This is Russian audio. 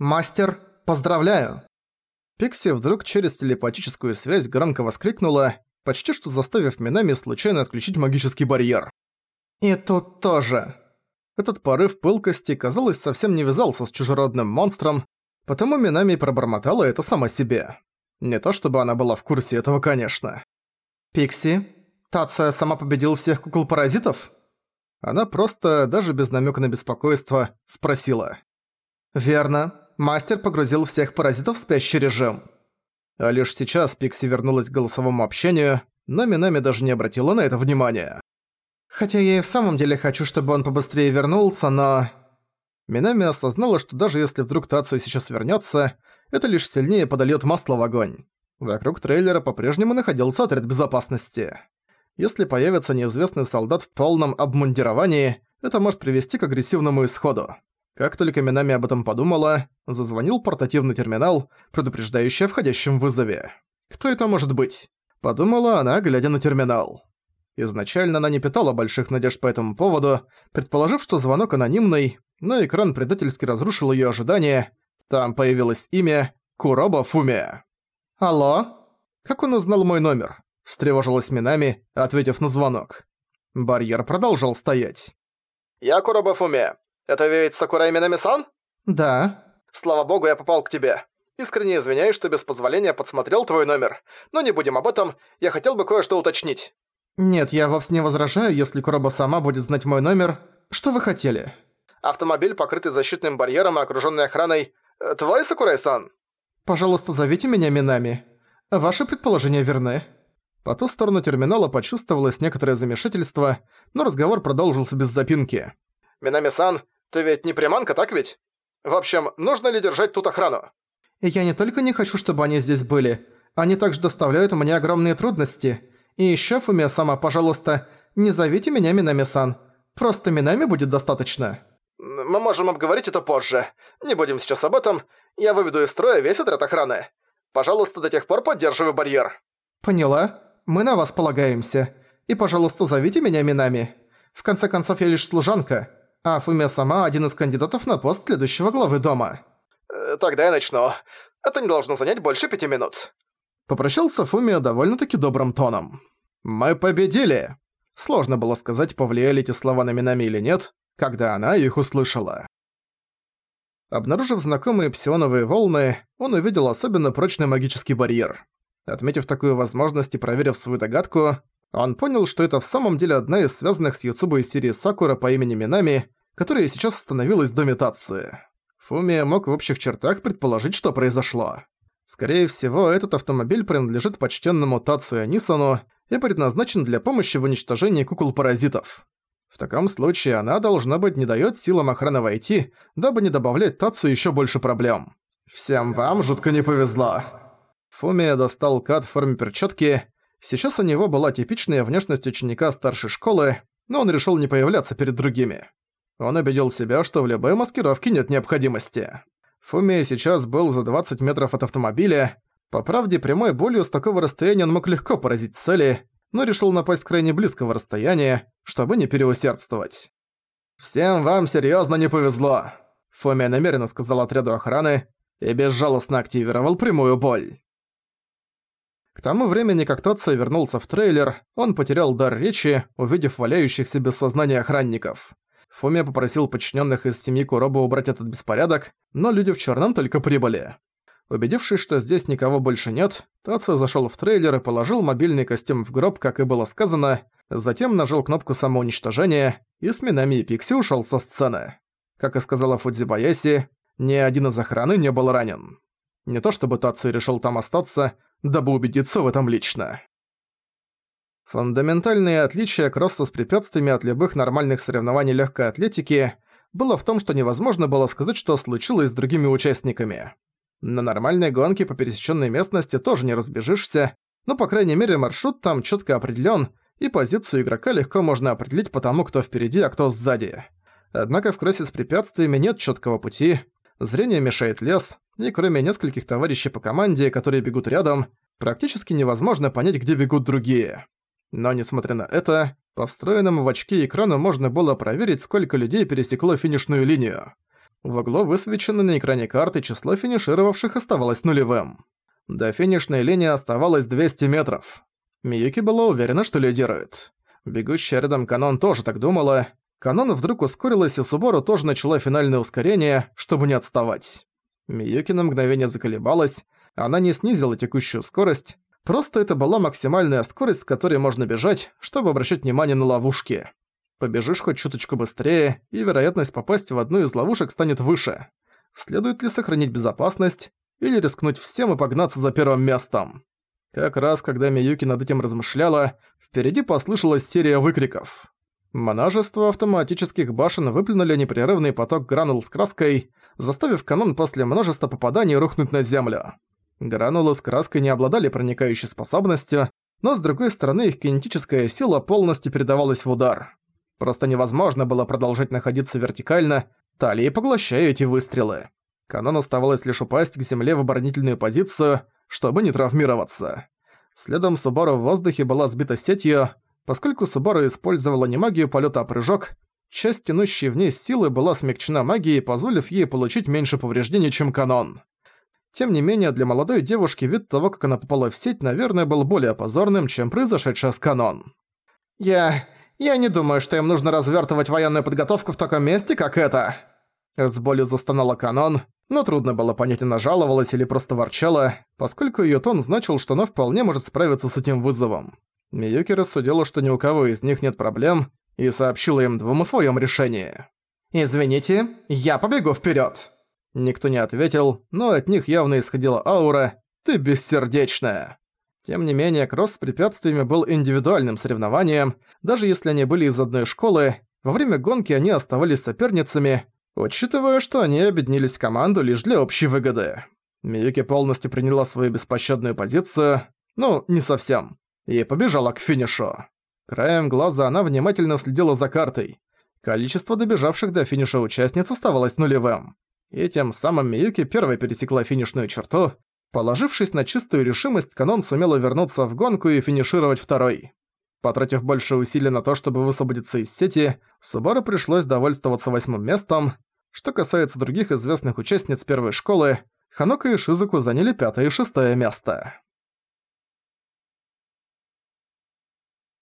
«Мастер, поздравляю!» Пикси вдруг через телепатическую связь громко воскликнула, почти что заставив Минами случайно отключить магический барьер. «И тут тоже!» Этот порыв пылкости, казалось, совсем не вязался с чужеродным монстром, потому Минами пробормотала это сама себе. Не то чтобы она была в курсе этого, конечно. «Пикси, Тация сама победил всех кукол-паразитов?» Она просто, даже без намека на беспокойство, спросила. «Верно. Мастер погрузил всех паразитов в спящий режим». А лишь сейчас Пикси вернулась к голосовому общению, но Минами даже не обратила на это внимания. Хотя я и в самом деле хочу, чтобы он побыстрее вернулся, но... Минами осознала, что даже если вдруг Тацию сейчас вернется, это лишь сильнее подольёт масло в огонь. Вокруг трейлера по-прежнему находился отряд безопасности. Если появится неизвестный солдат в полном обмундировании, это может привести к агрессивному исходу. Как только Минами об этом подумала, зазвонил портативный терминал, предупреждающий о входящем вызове. «Кто это может быть?» Подумала она, глядя на терминал. Изначально она не питала больших надежд по этому поводу, предположив, что звонок анонимный, но экран предательски разрушил её ожидания. Там появилось имя Куроба Фуми. «Алло? Как он узнал мой номер?» – встревожилась Минами, ответив на звонок. Барьер продолжал стоять. «Я Куроба Фуми. Это ведь Сакурай Минами-сан?» «Да». «Слава богу, я попал к тебе. Искренне извиняюсь, что без позволения подсмотрел твой номер. Но не будем об этом, я хотел бы кое-что уточнить». «Нет, я вовсе не возражаю, если Куроба сама будет знать мой номер. Что вы хотели?» «Автомобиль, покрытый защитным барьером и окружённый охраной. Э, твой, Сакурай-сан?» «Пожалуйста, зовите меня Минами. Ваши предположения верны». По ту сторону терминала почувствовалось некоторое замешательство, но разговор продолжился без запинки. «Минами-сан, ты ведь не приманка, так ведь? В общем, нужно ли держать тут охрану?» «Я не только не хочу, чтобы они здесь были, они также доставляют мне огромные трудности». И ещё, Фумия сама, пожалуйста, не зовите меня Минами-сан. Просто Минами будет достаточно. Мы можем обговорить это позже. Не будем сейчас об этом. Я выведу из строя весь отряд охраны. Пожалуйста, до тех пор поддерживай барьер. Поняла. Мы на вас полагаемся. И, пожалуйста, зовите меня Минами. В конце концов, я лишь служанка. А Фумия сама один из кандидатов на пост следующего главы дома. Э, тогда я начну. Это не должно занять больше пяти минут. Попрощался Фумия довольно-таки добрым тоном. «Мы победили!» Сложно было сказать, повлияли эти слова на Минами или нет, когда она их услышала. Обнаружив знакомые псионовые волны, он увидел особенно прочный магический барьер. Отметив такую возможность и проверив свою догадку, он понял, что это в самом деле одна из связанных с Юцубой серии Сакура по имени Минами, которая сейчас остановилась до метации. Фумия мог в общих чертах предположить, что произошло. Скорее всего, этот автомобиль принадлежит почтенному Тацуя Нисану, и предназначен для помощи в уничтожении кукол-паразитов. В таком случае она, должна быть, не даёт силам охраны войти, дабы не добавлять Тацу ещё больше проблем. Всем вам жутко не повезло. Фумия достал кат в форме перчатки. Сейчас у него была типичная внешность ученика старшей школы, но он решил не появляться перед другими. Он убедил себя, что в любой маскировке нет необходимости. Фумия сейчас был за 20 метров от автомобиля, по правде, прямой болью с такого расстояния он мог легко поразить цели, но решил напасть с крайне близкого расстояния, чтобы не переусердствовать. «Всем вам серьёзно не повезло», — Фомия намеренно сказал отряду охраны и безжалостно активировал прямую боль. К тому времени, как Тотса вернулся в трейлер, он потерял дар речи, увидев валяющихся без сознания охранников. Фомия попросил подчиненных из семьи Куроба убрать этот беспорядок, но люди в черном только прибыли. Убедившись, что здесь никого больше нет, Тацио зашёл в трейлер и положил мобильный костюм в гроб, как и было сказано, затем нажал кнопку самоуничтожения и с Минами и Пикси ушёл со сцены. Как и сказала Фудзибаяси, ни один из охраны не был ранен. Не то чтобы Тацио решил там остаться, дабы убедиться в этом лично. Фундаментальное отличие кросса с препятствиями от любых нормальных соревнований легкой атлетики было в том, что невозможно было сказать, что случилось с другими участниками. На нормальной гонке по пересеченной местности тоже не разбежишься, но по крайней мере маршрут там четко определен, и позицию игрока легко можно определить по тому, кто впереди, а кто сзади. Однако в кроссе с препятствиями нет четкого пути, зрение мешает лес, и кроме нескольких товарищей по команде, которые бегут рядом, практически невозможно понять, где бегут другие. Но несмотря на это, по встроенному в очки экрану можно было проверить, сколько людей пересекло финишную линию. В углу высвечено на экране карты число финишировавших оставалось нулевым. До финишной линии оставалось 200 метров. Миюки была уверена, что лидирует. Бегущая рядом Канон тоже так думала. Канон вдруг ускорилась, и Субору тоже начала финальное ускорение, чтобы не отставать. Миюки на мгновение заколебалась, она не снизила текущую скорость, просто это была максимальная скорость, с которой можно бежать, чтобы обращать внимание на ловушки. Побежишь хоть чуточку быстрее, и вероятность попасть в одну из ловушек станет выше. Следует ли сохранить безопасность, или рискнуть всем и погнаться за первым местом? Как раз когда Миюки над этим размышляла, впереди послышалась серия выкриков. Множество автоматических башен выплюнули непрерывный поток гранул с краской, заставив канон после множества попаданий рухнуть на землю. Гранулы с краской не обладали проникающей способностью, но с другой стороны их кинетическая сила полностью передавалась в удар. Просто невозможно было продолжать находиться вертикально, талией поглощая эти выстрелы. Канон оставалось лишь упасть к земле в оборонительную позицию, чтобы не травмироваться. Следом Субару в воздухе была сбита сетью, поскольку Субару использовала не магию полета, а прыжок, часть тянущей вниз силы была смягчена магией, позволив ей получить меньше повреждений, чем канон. Тем не менее, для молодой девушки вид того, как она попала в сеть, наверное, был более позорным, чем произошедшее с канон. «Я... «Я не думаю, что им нужно развертывать военную подготовку в таком месте, как это!» С болью застонала Канон, но трудно было понять, она жаловалась или просто ворчала, поскольку её тон значил, что она вполне может справиться с этим вызовом. Миюки рассудила, что ни у кого из них нет проблем, и сообщила им двум о своём решении. «Извините, я побегу вперёд!» Никто не ответил, но от них явно исходила аура «Ты бессердечная!» Тем не менее, кросс с препятствиями был индивидуальным соревнованием, даже если они были из одной школы, во время гонки они оставались соперницами, учитывая, что они объединились в команду лишь для общей выгоды. Миюки полностью приняла свою беспощадную позицию, ну, не совсем, и побежала к финишу. Краем глаза она внимательно следила за картой. Количество добежавших до финиша участниц оставалось нулевым. И тем самым Миюки первой пересекла финишную черту, Положившись на чистую решимость, Канон сумела вернуться в гонку и финишировать второй. Потратив больше усилий на то, чтобы высвободиться из сети, Субару пришлось довольствоваться восьмым местом. Что касается других известных участниц первой школы, Ханока и Шизуку заняли пятое и шестое место.